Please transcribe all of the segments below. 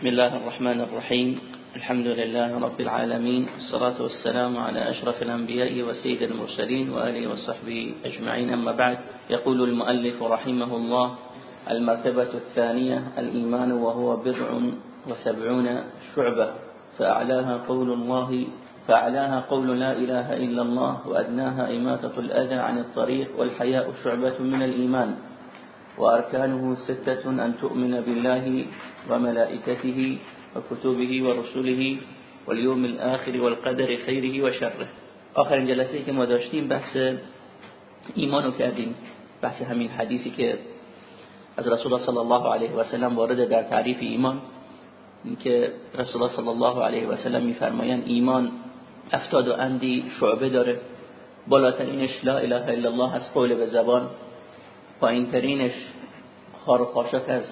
بسم الله الرحمن الرحيم. الحمد لله رب العالمين. الصلاة والسلام على أشرف الأنبياء وسيد المرسلين وآله وصحبه أجمعين. أما بعد يقول المؤلف رحمه الله المرتبة الثانية الإيمان وهو بضع وسبعون شعبة. فأعلاها قول الله فأعلاها قول لا إله إلا الله وأدناها إماتة الأذى عن الطريق والحياء شعبة من الإيمان. وأركانه ستة أن تؤمن بالله وملائكته وكتبه ورسله واليوم الآخر والقدر خيره وشره. آخرین جلسه که ما داشتیم بحث ایمانو کردیم بحث همین حدیثی که از رسول الله صلی الله علیه و سلم وارد در تعریف ایمان که رسول الله صلی الله علیه و سلم میفرمایند ایمان افتاد و اندی شعبه داره. بالاترینش لا اله الا الله از قول به زبان. پایینترینش خار و از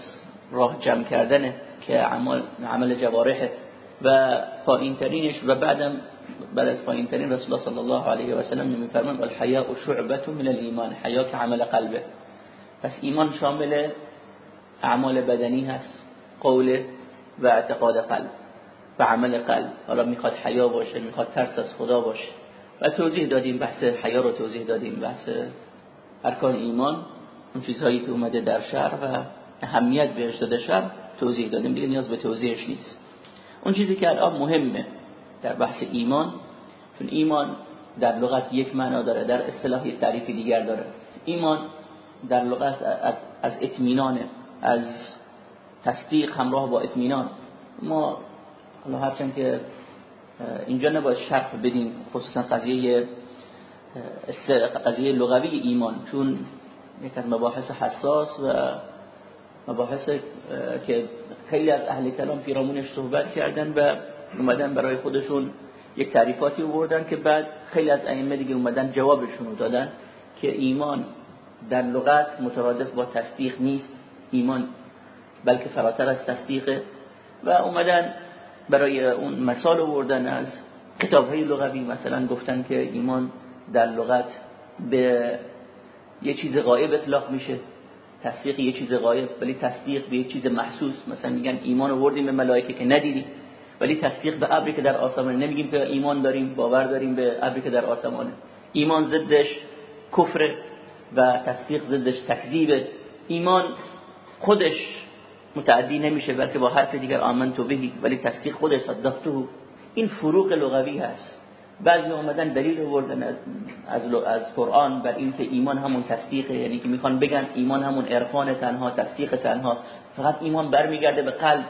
راه جمع کردنه که عمل, عمل جوارحه و پایینترینش و بعدم بعد از پایینترین رسول الله صلی الله علیه و سلم میفرمان الحیاء شعبه من الایمان. حیا که عمل قلبه. پس ایمان شامل اعمال بدنی هست قول و اعتقاد قلب و عمل قلب. حالا می‌خواد حیا باشه می‌خواد ترس از خدا باشه. و توضیح دادیم بحث حیا رو توضیح دادیم بحث ارکان ایمان. اون چیزهایی که اومده در شر و اهمیت بهش داده شر توضیح دادیم. دیگه نیاز به توضیحش نیست. اون چیزی که الان مهمه در بحث ایمان چون ایمان در لغت یک معنا داره در اصطلاح تعریفی دیگر داره. ایمان در لغت از اطمینان از تصدیق همراه با اطمینان. ما حالا هرچند که اینجا نباید شرح بدیم خصوصا قضیه قضیه لغوی ایمان. چون یک از مباحث حساس و مباحث که خیلی از اهل کلام پیرامونش صحبت کردن و اومدن برای خودشون یک تعریفاتی آوردن که بعد خیلی از ائمه دیگه اومدن جوابشون رو دادن که ایمان در لغت مترادف با تصدیق نیست. ایمان بلکه فراتر از تصدیقه. و اومدن برای اون مثال آوردن از کتاب های لغوی مثلا گفتن که ایمان در لغت به یه چیز غایب اطلاق میشه. تصدیق یه چیز غایب ولی تصدیق به یه چیز محسوس. مثلا میگن ایمان آوردیم به ملائکه که ندیدی ولی تصدیق به ابری که در آسمان نمیگیم که ایمان داریم باور داریم به ابری که در آسمانه. ایمان ضدش کفر و تصدیق ضدش تکذیب. ایمان خودش متعدی نمیشه بلکه با حرف دیگر آمنتو بهی ولی تصدیق خودش صدقته این فروق لغوی هست. بعضی اومدن دلیل آوردن از از, از قرآن بر اینکه ایمان همون تصدیقه یعنی که می‌خوان بگن ایمان همون عرفان تنها تصدیق تنها. فقط ایمان برمیگرده به قلب.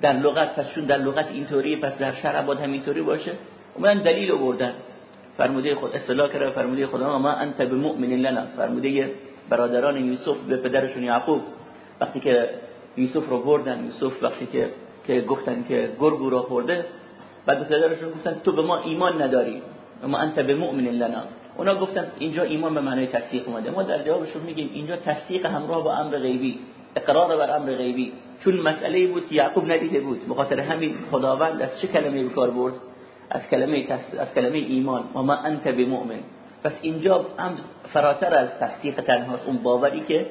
در لغت پس چون در لغت اینطوری پس در شرع باید همینطوری باشه. اومدن دلیل آوردن. فرموده خود اصطلاح کرده فرموده خدا ما انت بمؤمن لنا. فرموده برادران یوسف به پدرشون یعقوب. وقتی که یوسف رو بردن یوسف وقتی که که گفتن که گرگ رو خورده بعد پدرشون گفتن تو به ما ایمان نداری. اما انت به مؤمن لنا. اونا گفتن اینجا ایمان به معنای تصدیق اومده. ما در جوابشون میگیم اینجا تصدیق همراه با امر غیبی. اقرار بر امر غیبی. چون مسئله بود که یعقوب ندیده بود. بخاطر همین خداوند از چه کلمه به کار برد؟ از کلمه از کلمه ایمان. و ما انت بمؤمن پس اینجا امر فراتر از تصدیق تنهاست. اون باوری که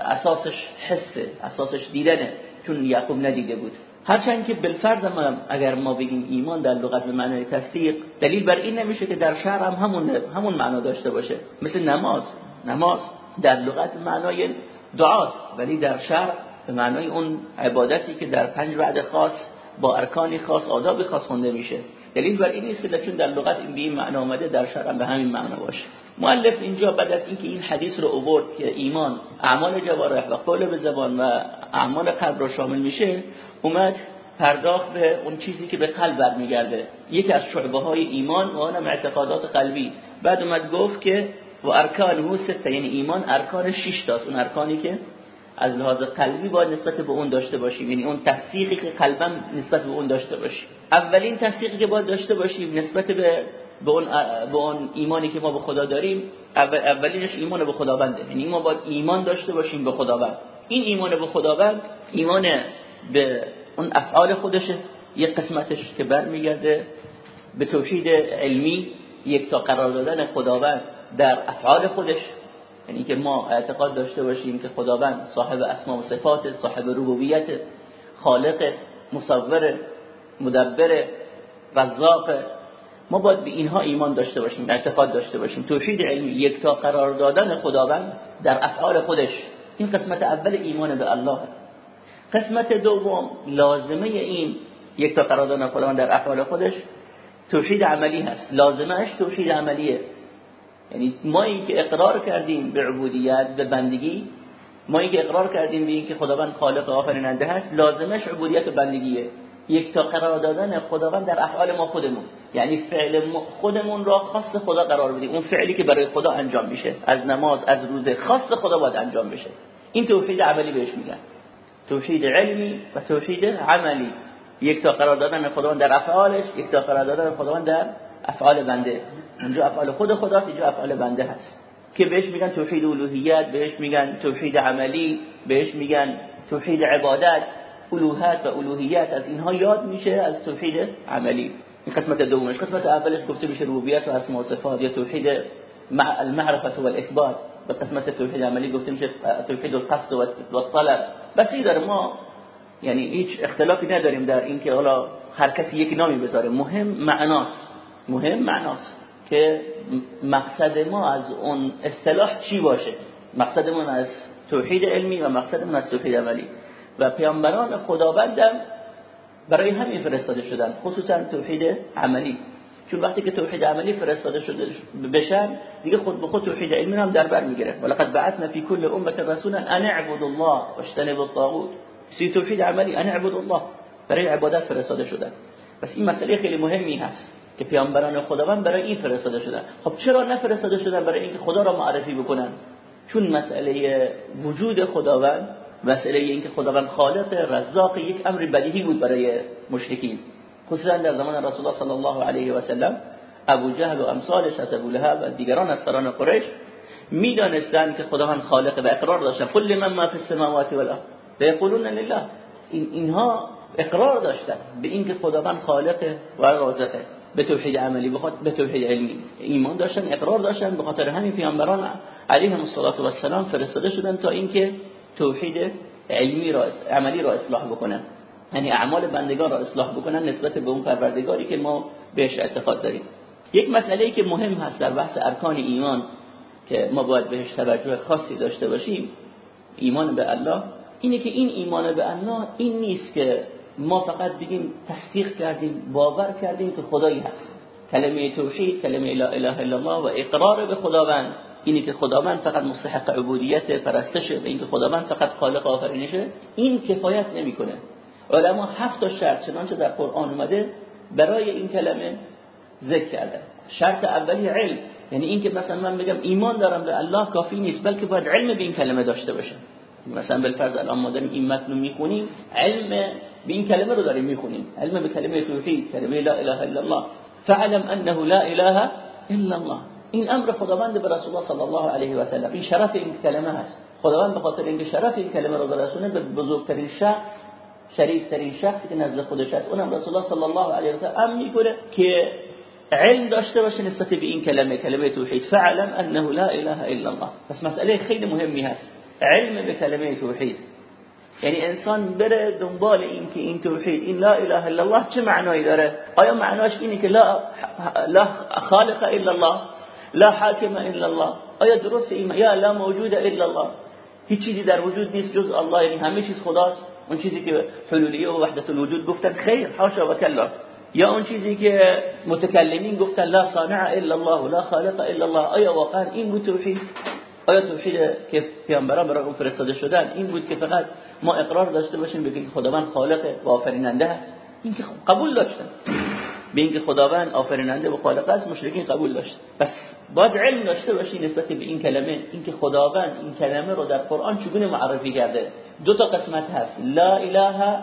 اساسش حسه اساسش دیدنه. چون یعقوب ندیده بود. هرچند که بالفرض ما اگر ما بگیم ایمان در لغت به معنای تصدیق دلیل بر این نمیشه که در شرع هم همون همون معنا داشته باشه. مثل نماز. نماز در لغت معنای دعاست ولی در شرع به معنای اون عبادتی که در پنج وعده خاص با ارکانی خاص آداب خاص خونده میشه. دلیل بر این نیست که چون در لغت این به معنا آمده در شرع به همین معنا باشه. مؤلف اینجا بعد از اینکه این حدیث رو آورد که ایمان اعمال جوارح و قول به زبان و اعمال قلب رو شامل میشه اومد پرداخت به اون چیزی که به قلب برمیگرده. یکی از شعبه های ایمان و اونم اعتقادات قلبی. بعد اومد گفت که و ارکان سته یعنی ایمان ارکان 6 تاست. اون ارکانی که از لحاظ قلبی باید نسبت به اون داشته باشیم. یعنی اون تصدیقی که قلبم نسبت به اون داشته باشیم اولین تصدیقی که باید داشته باشیم نسبت به به اون, به اون ایمانی که ما به خدا داریم اول اولینش ایمان به خداونده. یعنی ما باید ایمان داشته باشیم به خداوند. این ایمان به خداوند ایمان به اون افعال خودشه. یک قسمتش که برمیگرده به توحید علمی یک تا قرار دادن خداوند در افعال خودش. یعنی که ما اعتقاد داشته باشیم که خداوند صاحب اسما و صفات صاحب ربوبیت خالق مصور مدبر رزاق ما باید به اینها ایمان داشته باشیم اعتقاد داشته باشیم. توحید علمی یک تا قرار دادن خداوند در افعال خودش. این قسمت اول ایمان به الله. قسمت دوم لازمه این یک تا قرار دادن خداوند در افعال خودش. توحید عملی هست. لازمش توحید عملیه. یعنی ما این که اقرار کردیم به عبودیت به بندگی ما این که اقرار کردیم به این که خداوند خالق آفریننده هست لازمش عبودیت و بندگیه. یک تا قرار دادن خداوند در افعال ما خودمون. یعنی فعل خودمون را خاص خدا قرار بدیم. اون فعلی که برای خدا انجام میشه. از نماز از روزه خاص خدا باید انجام بشه. این توحید عملی بهش میگن. توحید علمی و توحید عملی. یک تا قرار دادن خداوند در افعالش یک تا قرار دادن خداوند در افعال بنده. اونجا افعال خود خداست اینجا افعال بنده هست. که بهش میگن توحید الوهیت بهش میگن توحید عملی بهش میگن توحید عبادت. الوهات و الوهیت از اینها یاد میشه از توحید عملی. این قسمت دومش قسمت اولش گفته میشه ربوبیت و اسماء و صفات یا توحید المعرفه و الاثبات به قسمت توحید عملی گفته میشه توحید القصد و الطلب. بس در ما یعنی هیچ اختلافی نداریم در اینکه حالا هر کسی یک نامی بذاره. مهم معناست. مهم معناست که مقصد ما از اون اصطلاح چی باشه؟ مقصدمون از توحید علمی و مقصدمون از توحید عملی. و پیامبران خداوندم برای همین فرستاده شدن خصوصا توحید عملی. چون وقتی که توحید عملی فرستاده شده بشن دیگه خود به خود توحید علمی هم در بر می‌گیره ولقد بعثنا فی کل امه رسولا ان اعبدوا الله واجتنبوا الطاغوت. سی توحید عملی ان اعبدوا الله. برای عبادت فرستاده شدن. پس این مسئله خیلی مهمی هست که پیامبران خداوند برای این فرستاده شدن. خب چرا نفرستاده شدن برای اینکه خدا را معرفی بکنن؟ چون مسئله وجود خداوند مسئله اینکه خداوند خالق رزاق یک امر بدیهی بود برای مشرکین. خصوصا در زمان رسول الله صلی الله علیه و سلم ابو جهل و امثالش از ابو لهب و دیگران از سران قریش می‌دانستند که خداوند خالق و اقرار داشتن. کل من ما فی السماوات والارض. یقولون لله. این اینها اقرار داشتن به اینکه خداوند خالق و رازقه به توحید عملی به توحید علمی ایمان داشتن اقرار داشتن. به خاطر همین پیامبران علیهم السلام فرستاده شدن تا اینکه توحید علمی را عملی را اصلاح بکنن. یعنی اعمال بندگان را اصلاح بکنن نسبت به اون پروردگاری که ما بهش اعتقاد داریم. یک مسئله ای که مهم هست در بحث ارکان ایمان که ما باید بهش توجه خاصی داشته باشیم ایمان به الله اینه که این ایمان به الله این نیست که ما فقط بگیم تصدیق کردیم باور کردیم که خدایی هست. کلمه توحید کلمه لا اله الا الله و اقرار به خداوند. اینی که خداوند فقط مستحق عبودیت پرستشه و اینکه خداوند فقط خالق آفرینشه این کفایت نمی‌کنه. علما هفت تا شرط چنانچه در قرآن اومده برای این کلمه ذکر کردن شرط اولی علم. یعنی اینکه مثلا من بگم ایمان دارم به الله کافی نیست بلکه باید علم به این کلمه داشته باشم. مثلا بالفرض الان ما داریم این متن رو می‌خونیم علم به این کلمه رو داریم می‌خونیم. علم به کلمه توحید کلمه لا اله الا الله. فعلم انه لا اله الا الله. این امر خداوند به رسول الله صلی الله علیه و سلم. این شرف این کلمه هست. خداوند به خاطر اینکه شرف این کلمه رو برسونه به بزرگترین شخص شریفترین شخصی که نزد خودش هست اونم رسول الله صلی الله علیه و سلم می‌کنه که علم داشته باشه نسبت به این کلمه کلمه توحید. فعلم انه لا اله الا الله. پس مسئله خیلی مهمی هست. علم به کلمه توحید. یعنی انسان بره دنبال این که این توحید این لا اله الا الله چه معنایی داره؟ آیا معناش اینه که لا, لا خالق الا الله؟ لا حاکم الا الله. آیا درست این یا لا موجود الا الله؟ هیچ چیزی در وجود نیست جز الله. یعنی همه چیز خداست. اون چیزی که حلولیه و وحدت الوجود گفتن خیر. حاشا و کلا. یا اون چیزی که متکلمین گفتن لا صانع الا الله لا خالق الا الله. آیا واقعا این بود توحید؟ آیا توحید که پیامبران برای اون فرستاده شدن این بود که فقط ما اقرار داشته باشیم بگیم خداوند خالق و آفریننده است؟ این که قبول داشتن. به اینکه خداوند آفریننده و خالق است مشرکین قبول داشت. پس باید علم داشته باشی نسبت به این کلمه. اینکه خداوند این کلمه رو در قرآن چگونه معرفی کرده؟ دو تا قسمت هست. لا اله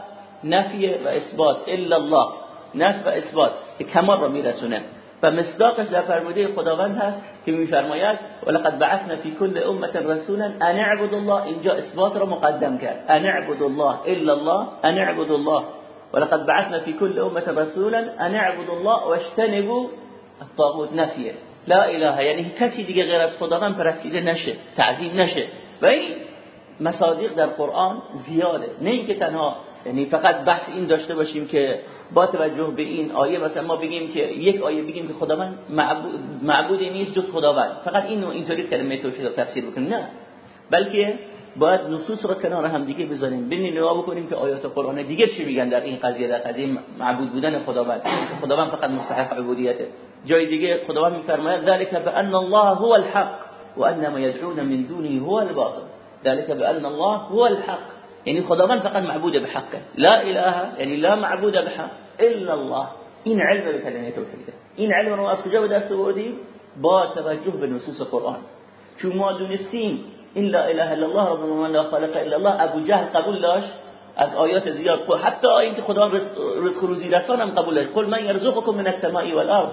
نفی و اثبات الا الله. نفی و اثبات. که کمال رو میرسونه. و مصداقش در فرموده خداوند هست که میفرماید ولقد بعثنا فی کل امه رسولا ان اعبدوا الله. اینجا اثبات رو مقدم کرد. ان اعبدوا الله الا الله ان اعبدوا الله. ولقد بعثنا في كل أمة رسولا أن اعبدوا الله واجتنبوا الطاغوت. نفیه لا اله یعنی کسی دیگه غیر از خداوند پرستیده نشه. تعظیم نشه. و این در قرآن زیاده. نه اینکه تنها یعنی فقط بحث این داشته باشیم که با توجه به این آیه مثلا ما بگیم که یک آیه بگیم که خداوند معبود معبودی نیست جز خداوند. فقط این اینطوری کلمه توحید تفسیر بکنیم. نه. بلکه باید نصوص رو کنار هم دیگه بذاریم. ببینیم نگاه بکنیم که آیات قرآن دیگه چی میگن در این قضیه در قضیه معبود بودن خداوند. خداوند فقط مستحق عبودیته. جای دیگه خداوند میفرماید ذلك بان الله هو الحق وان ما يدعون من دونه هو الباطل. ذلك بان الله هو الحق. یعنی خداوند فقط معبود به حقه لا اله یعنی لا معبود به حق الا الله. این علم به کلمه توحیده این علم رو از کجا به دست آوردیم؟ با توجه به نصوص قرآن. چون ما دونستیم این لا اله الا الله رب العالمین لا خالق الا الله ابو جهل قبول داشت؟ از آیات زیاد حتی آیه که خدا رزق روزی رسان هم قبول داشت. قل من یرزقکم من السماء والارض.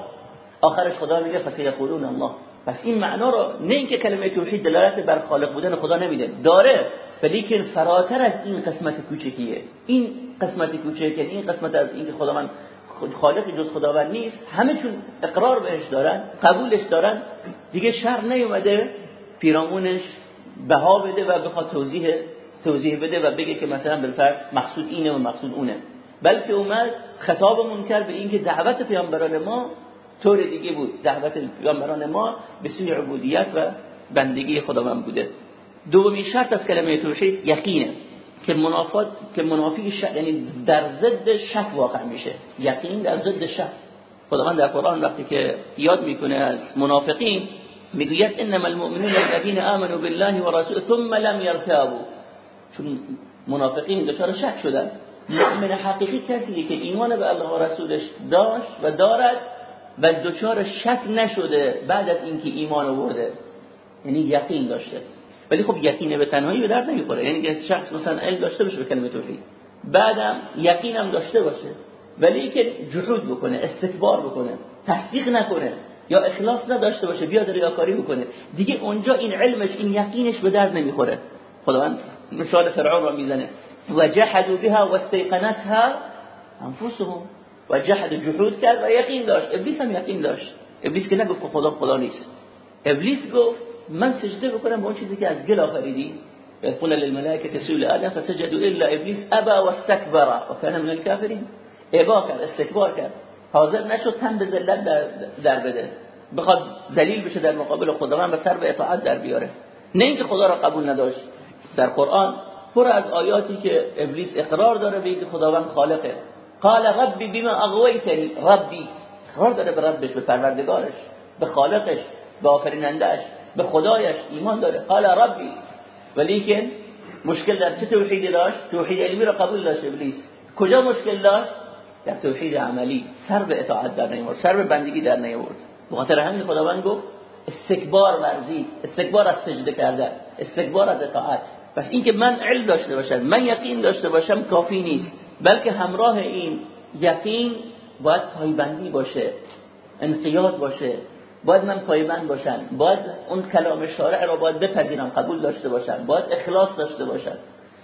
آخرش خدا میگه فسیقولون الله. پس این معنا رو نه اینکه کلمه توحید دلالت بر خالق بودن خدا نمیده. داره. ولیکن فراتر از این قسمت کوچکیه. این قسمت کوچک یعنی این قسمت از اینکه خدا من خالق جز خداوند نیست همه چون اقرار بهش دارن قبولش دارن دیگه شر نیومده. پیرامونش بها بده و بخواد توضیح توضیح بده و بگه که مثلا بالفرض مقصود اینه و مقصود اونه. بلکه اومد خطابمون کرد به اینکه دعوت پیامبران ما طور دیگه بود. دعوت پیامبران ما به سوی عبودیت و بندگی خداوند بوده. دومین شرط از کلمه توحید یقینه که منافات که منافی شک یعنی در ضد شک واقع میشه. یقین در ضد شک. خداوند در قرآن وقتی که یاد می‌کنه از منافقین می‌گوید انما المؤمنون الذين امنوا بالله ورسوله ثم لم يرتابوا. چون منافقین دچار شک شدن مؤمن حقیقی کسیه که ایمان به الله و رسولش داشت و دارد و دچار شک نشده بعد از اینکه ایمان آورده یعنی یقین داشته. ولی خب یقین به تنهایی به درد نمی‌خوره. یعنی که شخص مثلا علم داشته باشه به کلمه توحید بعدم یقینم داشته باشه. ولی که جحود بکنه استکبار بکنه تصدیق نکنه یا اخلاص نداشته باشه بیاد ریاکاری بکنه دیگه اونجا این علمش این یقینش به درد نمی‌خوره. خداوند مثال فرعون را می‌زنه. و بها واستيقنتها انفسهم. و جحد جحود کرد و یقین داشت. ابلیس هم یقین داشت. ابلیس که نگفت خدا خدا نیست. ابلیس گفت من سجده بکنم به اون چیزی که از گل آفریدی. قل للملائكه سول آدم فسجدوا الا ابلیس ابا واستكبر. وكان من الكافرين ابا کرد استکبار کرد. حاضر نشد تن به ذلت در بده. بخواد ذلیل بشه در مقابل خداوند و سر به اطاعت در بیاره. نه اینکه خدا را قبول نداشت. در قرآن پر از آیاتی که ابلیس اقرار داره به اینکه خداوند خالقه. قال ربی بما اغویتنی. ربی. اقرار داره به ربش به پروردگارش به خالقش به آفرینندهش به خدایش ایمان داره. قال ربی. ولیکن مشکل در چه توحیدی داشت؟ توحید علمی را قبول داشت ابلیس. کجا مشکل داشت؟ در توحید عملی سر به اطاعت در نیورد سر به بندگی در نیورد. بخاطر همین خداوند گفت استکبار ورزید استکبار از سجده کردن استکبار از اطاعت. پس اینکه من علم داشته باشم من یقین داشته باشم کافی نیست. بلکه همراه این یقین باید پایبندی باشه انقیاد باشه باید من پایبند باشم باید اون کلام شارع را باید بپذیرم قبول داشته باشم باید اخلاص داشته باشم.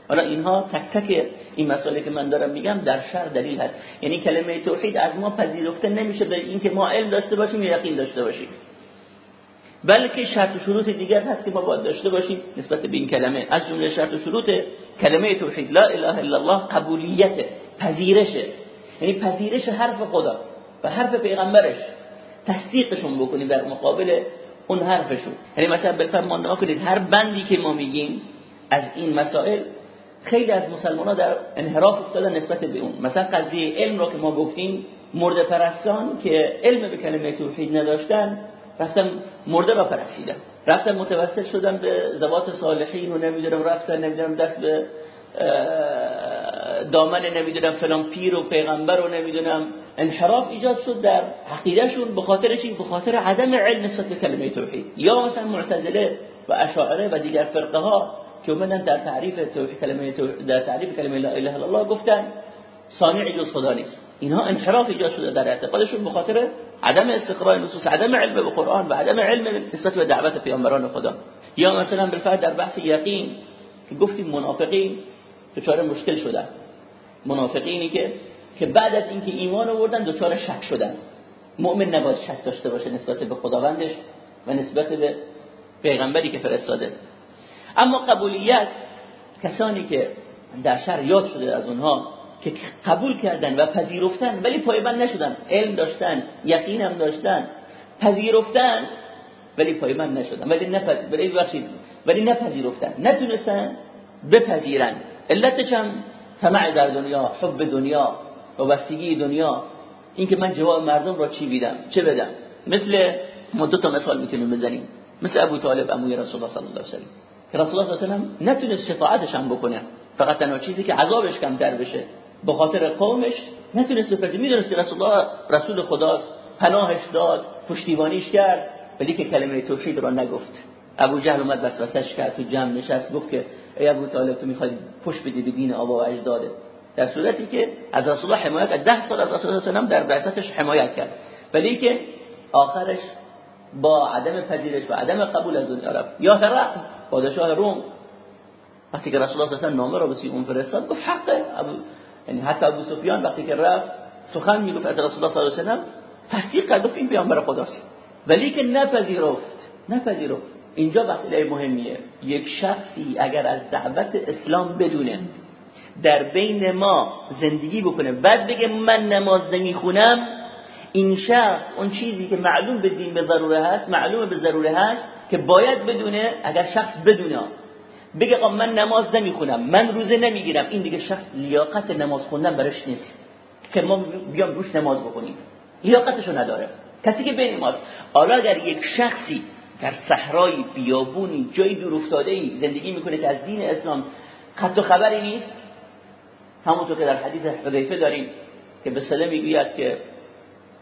حالا اینها تک تک این مسائلی که من دارم میگم در شر دلیل هست. یعنی کلمه توحید از ما پذیرفته نمیشه به اینکه ما علم داشته باشیم یقین داشته باشیم. بلکه شرط و شروط دیگر هست که ما باید داشته باشیم نسبت به این کلمه. از جمله شرط و شروط کلمه توحید لا اله الا الله قبولیت پذیرشه یعنی پذیرش حرف خدا و حرف پیغمبرش. تصدیقشون بکنیم در مقابل اون حرفشون. یعنی مثلا بفرمان کنید هر بندی که ما میگیم از این مسائل خیلی از مسلمان ها در انحراف افتادن نسبت به اون. مثلا قضیه علم رو که ما گفتیم مرده پرستان که علم به کلمه توحید نداشتن رفتن مرده را پرستیدن. رفتن متوسل شدن به زبات صالحین و نمی‌دونم رفتن نمی‌دونم دست به دامن نمی‌دونم فلان پیر و پیغمبر و نمی‌دونم. انحراف ایجاد شد در عقیدهشون به خاطر چی؟ به خاطر عدم علم نسبت به کلمه توحید. یا مثلا معتزله و اشاعره و دیگر فرقه ها که اومدن در تعریف توحید کلمه در تعریف کلمه لا اله الا الله گفتن صانع جز خدا نیست اینها انحراف ایجاد شده در اعتقادشون به خاطر عدم استقراء نصوص عدم علم به قرآن و عدم علم نسبت به دعوت پیامبران خدا یا مثلا بالفعل در بحث یقین که گفتیم منافقین دچار مشکل شدن منافقینی که که بعد از اینکه ایمان آوردن دچار شک شدن مؤمن نباید شک داشته باشه نسبت به خداوندش و نسبت به پیغمبری که فرستاده اما قبولیت کسانی که در شر یاد شده از اونها که قبول کردن و پذیرفتن ولی پایبند نشدن. علم داشتن یقین هم داشتن. پذیرفتن ولی پایبند نشدن. ولی نپذ... ولی ولی نپذیرفتن. نتونستن بپذیرن. علتش هم طمع در دنیا حب دنیا و وسیگی دنیا. اینکه من جواب مردم را چی بیدم؟ چه بدم؟ مثل ما دو تا مثال می‌تونیم بزنیم. مثل ابو طالب اموی رسول الله صلی الله علیه و رسول الله صلی الله علیه و نتونست شفاعتش هم بکنه. فقط تنها چیزی که عذابش کمتر بشه. به خاطر قومش نتونست بپذیره می‌دونست که رسول الله رسول خداست. پناهش داد پشتیبانیش کرد ولی که کلمه توحید را نگفت. ابو جهل اومد وسوسش کرد تو جمع نشست گفت که ای ابو طالب تو می‌خوای پشت بدی به دین آبا و اجداده. در صورتی که از رسول الله حمایت کرد ده سال از رسول الله در بعثتش حمایت کرد. ولی که آخرش با عدم پذیرش و عدم قبول از دنیا رفت. یا هرقل پادشاه روم. وقتی که رسول الله صلی نامه را به اون فرستاد گفت حقه. یعنی حتی ابو سفیان وقتی که رفت سخن می‌گفت از رسول الله صلی الله علیه و سلم تصدیق کرد گفت این پیامبر خداست. ولی که نپذیرفت. نپذیرفت. اینجا مسئله مهمیه. یک شخصی اگر از دعوت اسلام بدونه در بین ما زندگی بکنه بعد بگه من نماز نمی‌خونم این شخص اون چیزی که معلوم به دین به ضروره هست معلوم به ضروره هست که باید بدونه اگر شخص بدونه. بگه من نماز نمی‌خونم من روزه نمی‌گیرم. این دیگه شخص لیاقت نماز خوندن برش نیست که ما بیام روش نماز بکنیم لیاقتشو نداره. کسی که بین ماست. حالا اگر یک شخصی در صحرای بیابونی جایی دور ای زندگی می‌کنه که از دین اسلام خط و خبری نیست همونطور که در حدیث حذیفه داریم که به سلم می‌گوید که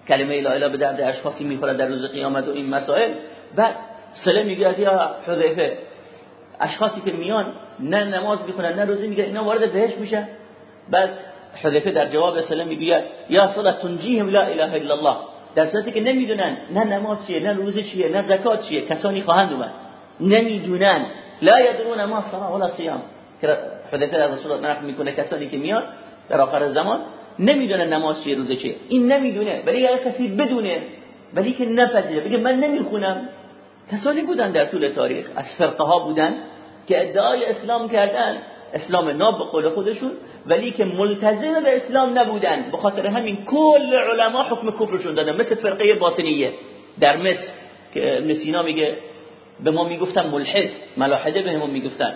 کلمه لا اله به درد اشخاصی می‌خوره در روز قیامت و این مسائل. بعد سلم می‌گوید یا حذیفه اشخاصی که میان نه نماز می‌خونن نه روزه می‌گیرن اینا وارد بهش میشه بعد حذیفه در جواب سلم می‌گوید یا صلاه تنجیهم لا اله الا الله. در صورتی که نمی‌دونن نه نماز چیه نه روزه چیه نه زکات چیه کسانی خواهند اومد. نمی‌دونن. لا یدرون ما صلاه ولا صیام. حذیفه در رسول الله می‌کنه کسانی که میاد در آخر زمان نمی‌دونن نماز چیه روزه چیه این نمی‌دونه. ولی اگه کسی بدونه ولی که نپذیره. بگه من نمی‌خونم. کسانی بودن در طول تاریخ؟ از فرقه ها بودن که ادعای اسلام کردن. اسلام ناب به قول خودشون. ولی که ملتزم به اسلام نبودن. به خاطر همین کل علما حکم کفرشون دادن. مثل فرقه باطنیه. در مصر که مسینا میگه به ما می‌گفتن ملحد. ملاحده به ما می‌گفتن.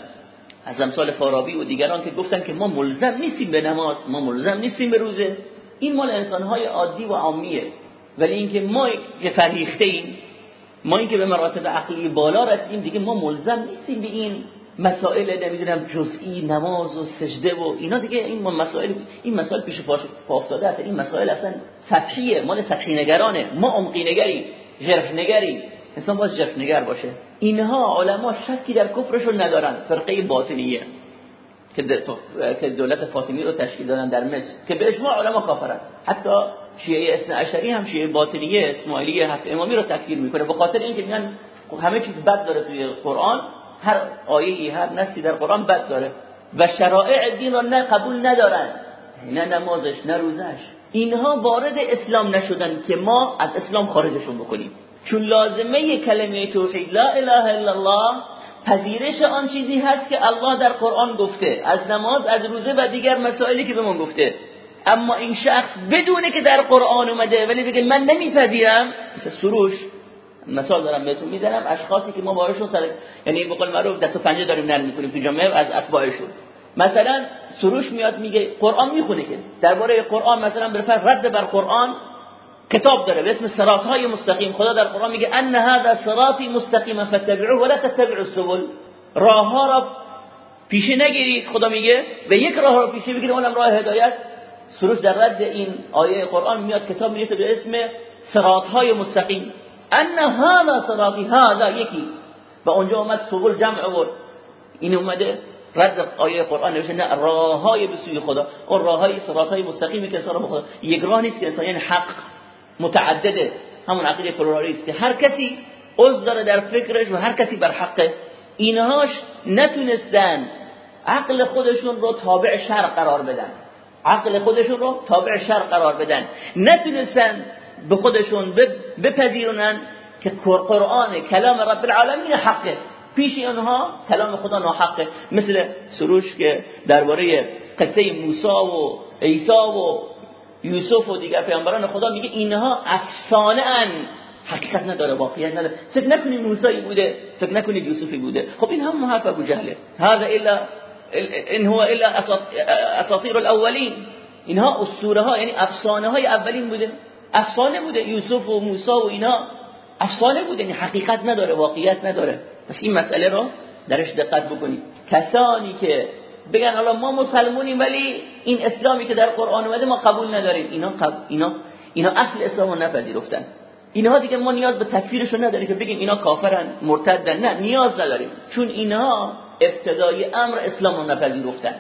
از امثال فارابی و دیگران که گفتن که ما ملزم نیستیم به نماز ما ملزم نیستیم به روزه. این مال انسانهای عادی و عامیه. ولی اینکه ما که فرهیخته ایم ما اینکه به مراتب عقلی بالا رسیدیم دیگه ما ملزم نیستیم به این مسائل نمی‌دونم جزئی نماز و سجده و اینا. دیگه این مسائل این مسائل پیش پا افتاده است. این مسائل اصلا سطحیه. مال سطحی نگرانه. ما عمقی نگری جرف نگری. انسان باید جرف نگر باشه. اینها علما شکی در کفرشون ندارن. فرقه باطنیه که دولت فاطمی رو تشکیل دادن در مصر که به اجماع علما کافرن. حتی شیعه اسم اشری هم شیعه باطنیه اسماعیلیه هفت امامی رو تکفیر می‌کنه. به خاطر اینکه میگن همه چیز بد داره توی قرآن هر آیه هر نصی در قرآن بد داره. و شرائع دین را نه قبول ندارن. نه نمازش نه روزش. اینها وارد اسلام نشدن که ما از اسلام خارجشون بکنیم. چون لازمه کلمه توحید لا اله الا الله پذیرش آن چیزی هست که الله در قرآن گفته از نماز از روزه و دیگر مسائلی که به ما گفته. اما این شخص بدونه که در قرآن اومده ولی بگه من نمیپذیرم مثل سروش مثال دارم بهتون می‌زنم اشخاصی که ما بارشون سر یعنی به قول معروف دست و پنجه داریم نرم می‌کنیم تو جامعه از اتباعشون. مثلا سروش میاد میگه قرآن می‌خونه که درباره قرآن مثلا به رد بر قرآن کتاب داره به اسم صراط های مستقیم. خدا در قرآن میگه ان هذا صراطی مستقیم فتبعوه ولا تتبعوا السبل. راه ها را پیشه نگیرید خدا میگه. و یک راه را پیشه بگیرید اونم راه هدایت. سروش در رد این آیه قرآن میاد کتاب میاد به اسم صراط های مستقیم. ان هذا صراطی هذا یکی. و اونجا اومد سبل جمع آورد. این اومده رد آیه قرآن نوشته نه راه های به سوی خدا. اون راه های صراط های مستقیمی که انسان خدا یک راه نیست که انسان یعنی حق. متعدده. همون عقیده پلورالیست که هر کسی عضو داره در فکرش و هر کسی بر حقه. اینهاش نتونستن عقل خودشون رو تابع شر قرار بدن. عقل خودشون رو تابع شر قرار بدن. نتونستن به خودشون بپذیرونن که قرآن کلام رب العالمین حقه. پیش اونها کلام خدا ناحقه. مثل سروش که درباره قصه موسی و عیسی و یوسف و دیگر پیامبران خدا میگه اینها افسانه ان حقیقت نداره واقعیت نداره. فکر نکنید موسی بوده فکر نکنید یوسفی بوده. خب این هم حرف ابو جهله. هذا الا ان هو الا اساطیر الاولین. اینها اسطوره ها یعنی افسانه های اولین بوده. افسانه بوده. یوسف و موسی و اینا افسانه بوده. یعنی حقیقت نداره واقعیت نداره. پس این مسئله رو درش دقت بکنید. کسانی که بگن حالا ما مسلمونیم ولی این اسلامی که در قرآن اومده ما قبول نداریم. اینا قبول اینا اینا اصل اسلام رو نپذیرفتن. اینها دیگه ما نیاز به تکفیرشون نداریم که بگیم اینا کافرن مرتدن. نه نیاز نداریم. چون اینها ابتدای امر اسلام رو نپذیرفتن.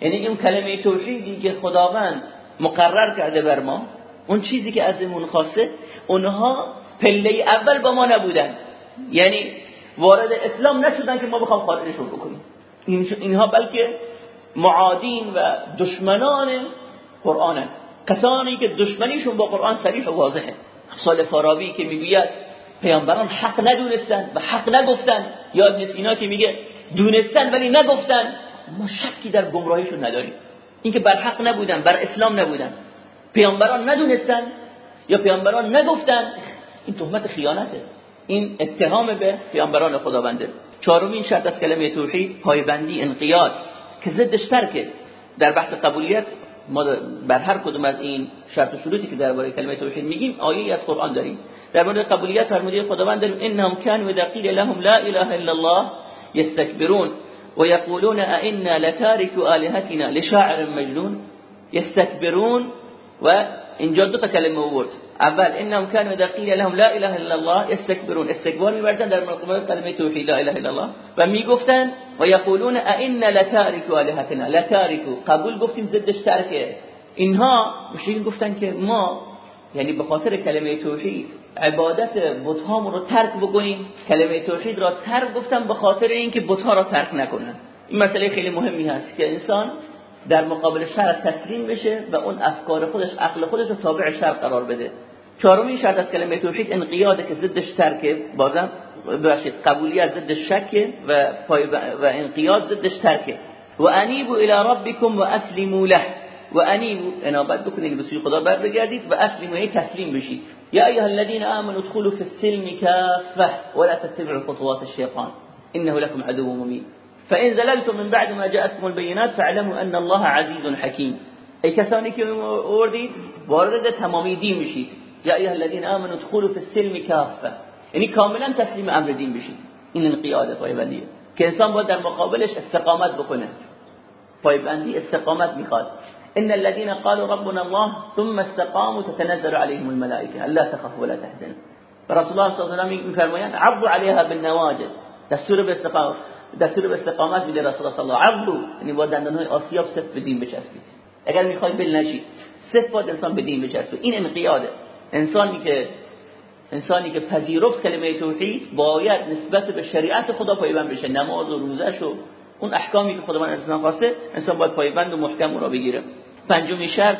یعنی این کلمه توحیدی که خداوند مقرر کرده بر ما اون چیزی که ازمون خواسته اونها پله اول با ما نبودن. یعنی وارد اسلام نشدن که ما بخوام خارجشون بکنیم. اینها بلکه معادین و دشمنان قرآن. کسانی که دشمنیشون با قرآن صریح و واضحه. سال فارابی که می‌گوید پیامبران حق ندونستن و حق نگفتن. یا ابن سینا که میگه دونستن ولی نگفتن. ما شکی در گمراهیشون نداریم. اینکه بر حق نبودن بر اسلام نبودن. پیامبران ندونستن یا پیامبران نگفتن؟ این تهمت خیانته. این اتهام به پیامبران خداونده. چهارمین شرط از کلمه توحید پایبندی انقیاد. که ضدش ترکه در بحث قبولیت ما بر هر کدوم از این شرط و شروطی که درباره کلمه توحید میگیم آیه از قرآن داریم. در مورد قبولیت فرموده خداوند داریم انهم كانوا اذا قيل لهم لا اله الا الله يستكبرون ويقولون ائنا لتاركو الهتنا لشاعر مجنون. يستكبرون و اینجا دو تا کلمه آورد. اول انهم كانوا اذا لهم لا اله الا الله يستكبرون استكبار میبردن در مقابل کلمه توحید لا اله الا الله. و می‌گفتن و یقولون ائنا لتاركو الهتنا لتاركو قبول گفتیم ضدش ترکه. اینها مشرکین گفتن که ما یعنی به خاطر کلمه توحید عبادت بتهامون رو ترک بکنیم. کلمه توحید را ترک گفتن به خاطر اینکه بتها را ترک نکنن. این مسئله خیلی مهمی هست که انسان در مقابل شرع تسلیم بشه و اون افکار خودش عقل خودش رو تابع شرع قرار بده. چهارمین شرط از کلمه توحید انقیاده که ضدش ترکه بازم ببخشید قبولیت ضد شکه و و انقیاد ضدش ترکه. و انیبوا الی ربکم و اسلموا له. و انیبوا انابت بکنید به سوی خدا بر بگردید و اسلموا یعنی تسلیم بشید. یا ایها الذين امنوا ادخلوا في السلم كافه ولا تتبعوا خطوات الشيطان انه لكم عدو مبين فإن زللتم من بعد ما جاءتكم البينات فاعلموا أن الله عزيز حكيم. ای کسانی که اوردید وارد تمامی دین میشید یا الذين امنوا ادخلوا في السلم كافه یعنی کاملا تسلیم امر دین بشید این انقیاد پایبندیه که انسان در مقابلش استقامت بکنه. پایبندی استقامت می‌خواد. ان الذين قالوا ربنا الله ثم استقاموا تتنزل عليهم الملائكه الا تخافوا ولا تحزنوا. رسول الله صلی الله علیه و آله میفرمایند عليها بالنواجذ. دستور به استقامت. دستور به استقامت میده رسول الله صلی الله علیه و آله. یعنی با دندانهای آسیاب سفت به دین بچسبید. اگر می‌خوای بل نشی سفت با انسان به دین بچسبید. این انقیاده. انسانی که انسانی که پذیرفت کلمه توحید باید نسبت به شریعت خدا پایبند بشه. نماز و روزه و اون احکامی که خداوند از انسان خواسته انسان باید پایبند و محکم را بگیره. پنجمین شرط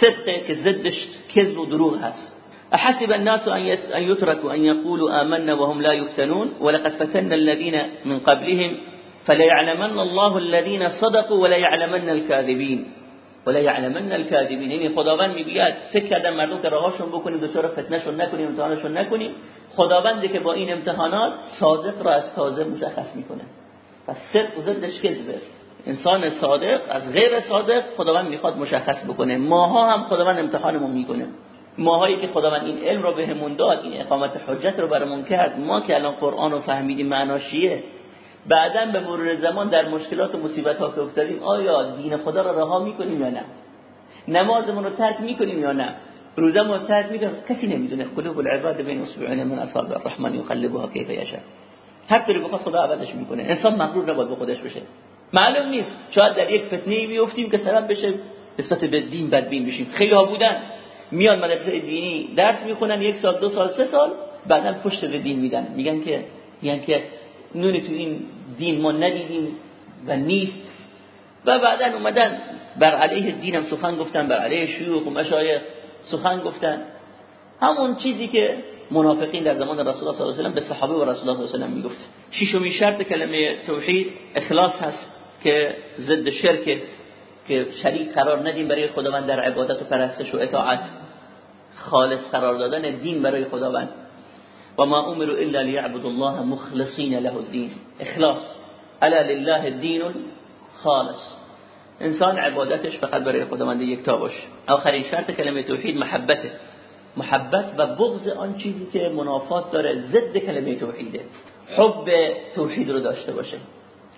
صدقه که ضدش کذب و دروغ هست. احسب الناس ان يتركوا ان يقولوا آمنا وهم لا يفتنون؟ ولقد فتنا الذين من قبلهم فليعلمن الله الذين صدقوا وليعلمن الكاذبين. وليعلمن الكاذبين. یعنی خداوند میگه فکر کردن مردم که راهاشون بکنیم دچار فتنهشون نکنیم امتحانشون نکنیم. خداوندی که با این امتحانات صادق را از کاذب مشخص می‌کنه. پس صدق ضدش کذبه. انسان صادق از غیر صادق خداوند می‌خواد مشخص بکنه. ماها هم خداوند امتحانمون می‌کنه. ماهایی که خداوند این علم رو بهمون داد این اقامت حجت رو برامون کرد ما که الان قرآن رو فهمیدیم معناش چیه؟ بعدا به مرور زمان در مشکلات و مصیبت ها که افتادیم آیا دین خدا رو رها می‌کنیم یا نه؟ نمازمون رو ترک می‌کنیم یا نه؟ روزمون رو ترک می‌کنیم؟ کسی نمی‌دونه. قلوب العباد بین اصبعین من اصابع الرحمن یقلبها کیف یشاء. هر طوری بخواد خدا عوضش می‌کنه. انسان مغرور نباید به خودش بشه. معلوم نیست. شاید در یک فتنه بیفتیم که سبب بشه نسبت به دین بدبین بشیم. خیلی ها بودن. میان مدرسه دینی درس می‌خونن یک سال دو سال سه سال بعدا پشت به دین میدن. میگن که میگن که نونی تو این دین ما ندیدیم و نیست. و بعدا اومدن بر علیه دینم سخن گفتن بر علیه شیوخ و مشایخ سخن گفتن. همون چیزی که منافقین در زمان رسول الله صلی الله علیه و به صحابه و رسول الله صلی الله علیه و می‌گفت ششمین شرط کلمه توحید اخلاص هست که ضد شرک که شریک قرار ندیم برای خداوند در عبادت و پرستش و اطاعت. خالص قرار دادن دین برای خداوند. و ما امروا الا ليعبدوا الله مخلصین له الدین. اخلاص. الا لله الدین خالص. انسان عبادتش فقط برای خداوند یکتا باشه. آخرین شرط کلمه توحید محبته. محبت و بغض آن چیزی که منافات داره ضد کلمه توحیده. حب توحید رو داشته باشه.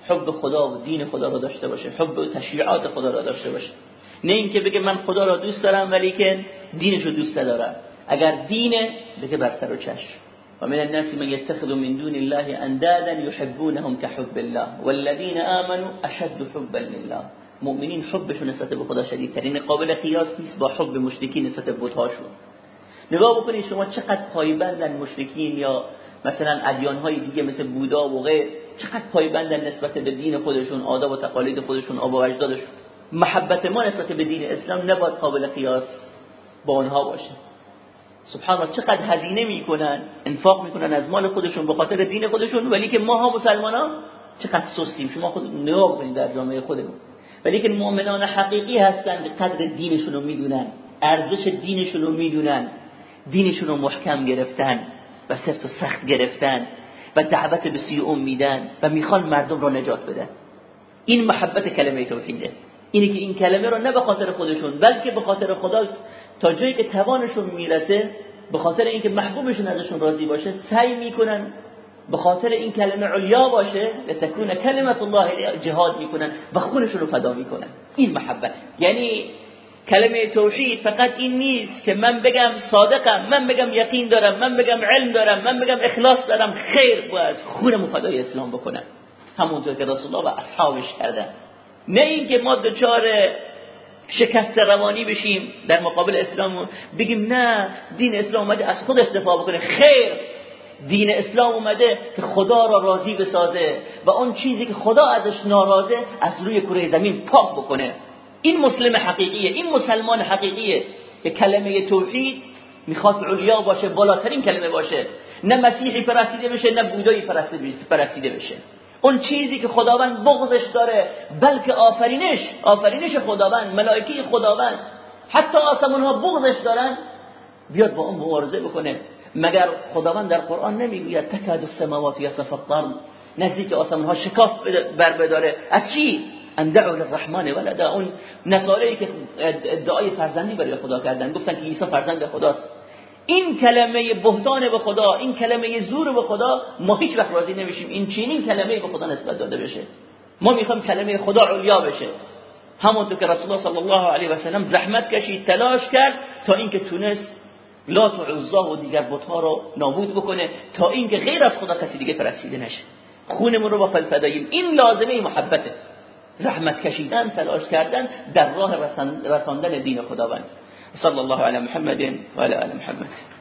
حب خدا و دین خدا رو داشته باشه حب تشریعات خدا رو داشته باشه. نه اینکه بگه من خدا رو دوست دارم ولی که دینش رو دوست دارم اگر دینه بگه بر سر و چشم و من الناس من يتخذ من دون الله اندادا يحبونهم كحب الله. والذين آمنوا اشد حبا لله. مؤمنین حبشون نسبت به خدا شدیدترین قابل قیاس نیست با حب مشرکین نسبت به بت‌هاشون. نگاه بکنید شما چقدر پایبندن مشرکین یا مثلا ادیان های دیگه مثل بودا و غیر چقدر پایبندن نسبت به دین خودشون آداب و تقالید خودشون آبا و اجدادشون محبت ما نسبت به دین اسلام نباید قابل قیاس با اونها باشه. سبحان الله چقدر هزینه می‌کنن انفاق می‌کنن از مال خودشون به خاطر دین خودشون ولی که ما ها مسلمان ها چقدر سستیم. شما خود نگاه بکنید در جامعه خودمون. ولی که مؤمنان حقیقی هستن که قدر دینشون رو می‌دونن ارزش دینشون رو می‌دونن دینشون رو محکم گرفتن و سفت و سخت گرفتن. و دعوت به سوی میدن و می‌خوان مردم رو نجات بدن. این محبت کلمه توحیده. اینه که این کلمه رو نه به خاطر خودشون بلکه به خاطر خداست تا جایی که توانشون می‌رسه به خاطر اینکه محبوبشون ازشون راضی باشه سعی می‌کنن به خاطر این کلمه علیا باشه تکون کلمت الله جهاد می‌کنن و خونشون رو فدا می‌کنن. این محبت. یعنی کلمه توحید فقط این نیست که من بگم صادقم من بگم یقین دارم من بگم علم دارم من بگم اخلاص دارم خیر باید خونم فدای اسلام بکنم. همونطور که رسول الله و اصحابش کردن. نه اینکه ما دچار شکست روانی بشیم در مقابل اسلام بگیم نه دین اسلام اومده از خود استفاده بکنه. خیر دین اسلام اومده که خدا را راضی بسازه و اون چیزی که خدا ازش ناراضه از روی کره زمین پاک بکنه. این مسلم حقیقیه این مسلمان حقیقیه. که کلمه توحید می‌خواد علیا باشه بالاترین کلمه باشه. نه مسیحی پرستیده بشه نه بودایی پرستیده بشه. اون چیزی که خداوند بغضش داره بلکه آفرینش آفرینش خداوند ملائکه خداوند حتی آسمان ها بغضش دارن بیاد با اون مبارزه بکنه. مگر خداوند در قرآن نمی‌گوید تکاد السماوات یتفطرن؟ نزدیک آسمان ها شکاف بر بداره. از چی؟ ان دعوا للرحمن ولدا. اون که ادعای فرزندی برای خدا کردن گفتن که عیسی فرزند خداست. این کلمه بهتان به خدا این کلمه زور به خدا ما هیچ وقت راضی نمیشیم این چنین کلمه به خدا نسبت داده بشه. ما می‌خوایم کلمه خدا علیا بشه. همونطور که رسول الله صلی الله علیه و سلم زحمت کشید تلاش کرد تا اینکه تونست لات و عزا و دیگر بتها رو نابود بکنه تا اینکه غیر از خدا کسی دیگه پرستیده نشه. خونمون رو با فلفداییم. این لازمه محبته. زحمت کشیدن تلاش کردن در راه رساندن دین خداوند. صلی الله علی محمد و علی آل محمد.